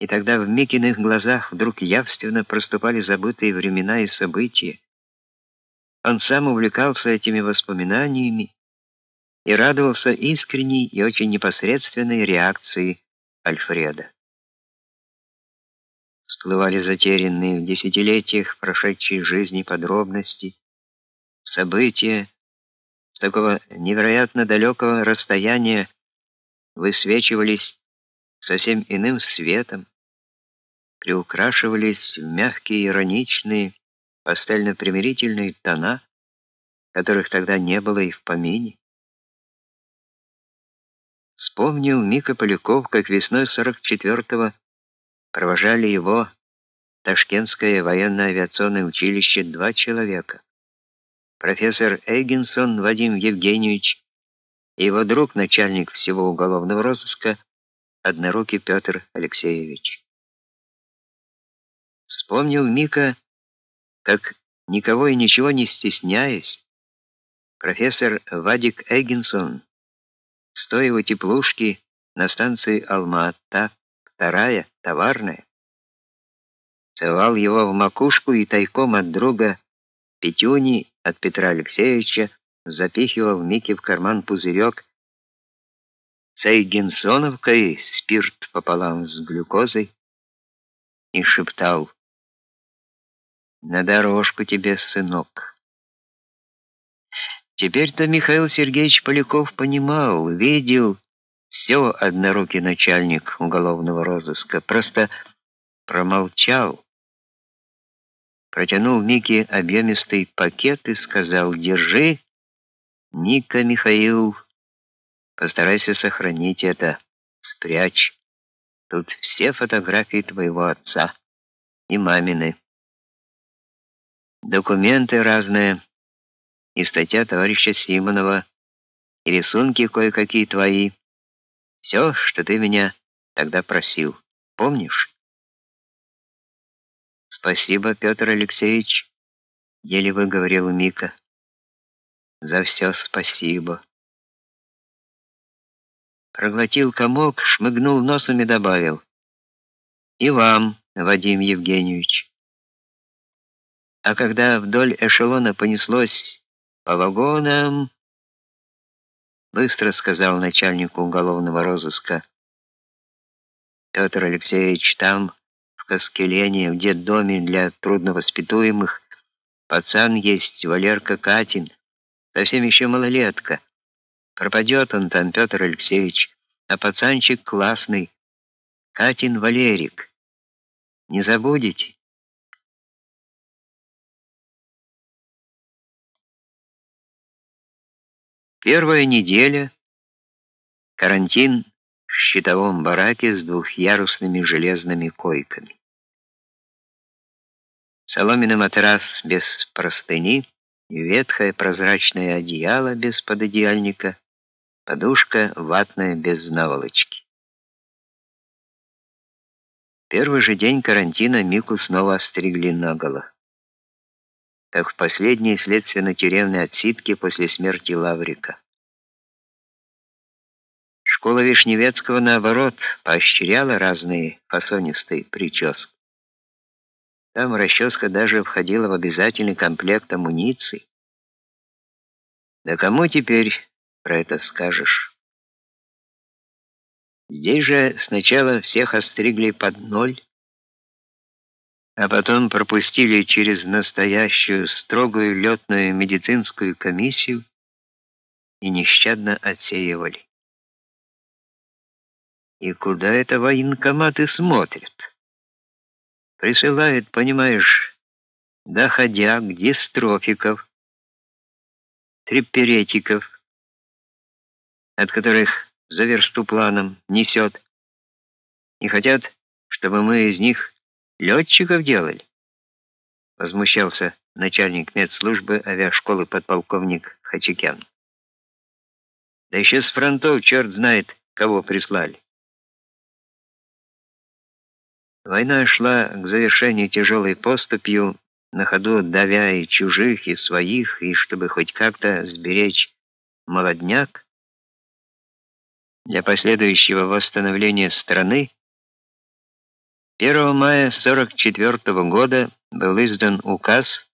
И тогда в Микиных глазах вдруг явственно проступали забытые времена и события. Он сам увлекался этими воспоминаниями и радовался искренней и очень непосредственной реакции Альфреда. Всплывали затерянные в десятилетиях прошедшей жизни подробности, события с такого невероятно далекого расстояния высвечивались совсем иным светом, приукрашивались в мягкие ироничные пастельно-примирительные тона, которых тогда не было и в помине. Вспомнил Мика Поляков, как весной 44-го провожали его Ташкентское военно-авиационное училище два человека. Профессор Эйгенсон Вадим Евгеньевич и его друг, начальник всего уголовного розыска, однорукий Петр Алексеевич. Вспомнил Мика, как никого и ничего не стесняясь, профессор Вадик Эггинсон, стоя у теплушки на станции Алма-Ата, вторая, товарная, целовал его в макушку и тайком от друга Петюни, от Петра Алексеевича, запихивал Мике в карман пузырек с эйгенсоновкой, спирт пополам с глюкозой, и шептал «На дорожку тебе, сынок». Теперь-то Михаил Сергеевич Поляков понимал, видел все однорукий начальник уголовного розыска, просто промолчал. Протянул Мике объемистый пакет и сказал «Держи, Ника Михаил, постарайся сохранить это, спрячь. Тут все фотографии твоего отца и мамины. Документы разные, и статья товарища Симонова, и рисунки кое-какие твои. Все, что ты меня тогда просил. Помнишь? Спасибо, Петр Алексеевич, еле выговорил Мика. За все спасибо. Проглотил комок, шмыгнул носом и добавил: "И вам, Вадим Евгеньевич". А когда вдоль эшелона понеслось по вагонам, быстро сказал начальнику уголовного розыска. Петр Алексеевич там, в Каскелене, в детдоме для трудновоспитуемых, пацан есть Валерка Катин. Совсем еще малолетка. Пропадет он там, Петр Алексеевич, а пацанчик классный. Катин Валерик. Не забудете? Первая неделя. Карантин в щитовом бараке с двухъярусными железными койками. Соломенный матрас без простыни — ветхое прозрачное одеяло без пододеяльника, подушка ватная без наволочки. Первый же день карантина Мику снова остригли наголо. Как в последние следственно-тюремные отсидки после смерти Лаврика. Школа Вишневецкого, наоборот, поощряла разные фасонистые прически. Там расческа даже входила в обязательный комплект амуниции. Да кому теперь про это скажешь? Здесь же сначала всех остригли под ноль, а потом пропустили через настоящую строгую летную медицинскую комиссию и нещадно отсеивали. И куда это военкоматы смотрят? Присылает, понимаешь, доходяг, дистрофиков, трипперетиков, от которых за версту планом несет, и хотят, чтобы мы из них летчиков делали. Возмущался начальник медслужбы авиашколы подполковник Хачикян. Да еще с фронтов черт знает, кого прислали. Война шла к завершению тяжелой поступью, на ходу давя и чужих, и своих, и чтобы хоть как-то сберечь молодняк для последующего восстановления страны, 1 мая 44 года был издан указ